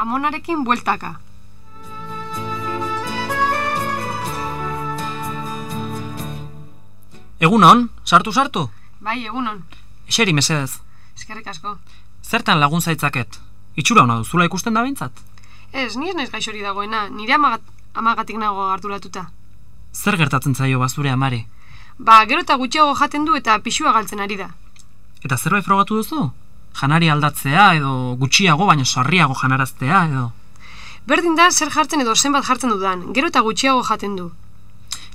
gabonarekin bueltaka. Egunon, sartu sartu? Bai, egunon. Eseri mesedez. Eskerrik asko. Zertan lagun zaitzaket? Itxura hona duzula ikusten da behintzat? Ez, ni ez naiz gaixori dagoena, nire amagat, amagatik nago arduratuta. Zer gertatzen zaio bazure amari? Ba, gero eta gutxiago jaten du eta pixua galtzen ari da. Eta zerbait frogatu duzu? Janari aldatzea edo gutxiago baina sarriago janaraztea edo... Berdin da zer jartzen edo zenbat jartzen dudan, gero eta gutxiago jaten du.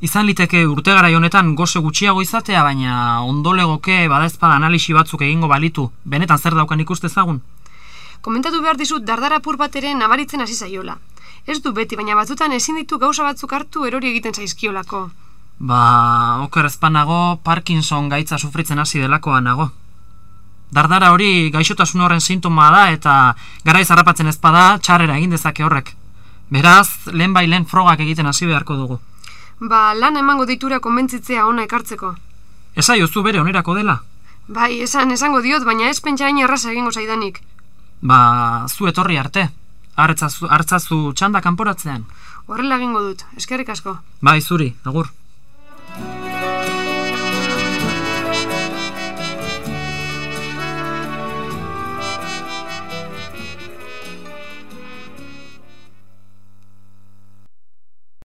Izan liteke urtegara honetan goze gutxiago izatea, baina ondolegoke badaezpada analisi batzuk egingo balitu, benetan zer daukan ikuste ezagun? Komentatu behar dizut dardara pur bat ere nabaritzen hasi zaiola. Ez du beti, baina batzutan ezin ditu gauza batzuk hartu erori egiten zaizkiolako. Ba, oker ezpanago Parkinson gaitza sufritzen hasi delakoa nago. Dardara hori gaixotasun horren sintoma da eta garaiz harrapatzen ezpada txarrera egin dezake horrek. Beraz, lehen bai lehen frogak egiten hasi beharko dugu. Ba, lan emango ditura konbentzitzea ona ekartzeko. Esai zu bere onerako dela. Bai, esan esango diot, baina ez pentsa hain erraza egingo zaidanik. Ba, zu etorri arte. Hartzazu, hartzazu txanda kanporatzean. Horrela egingo dut, eskerrik asko. Bai, zuri, agur.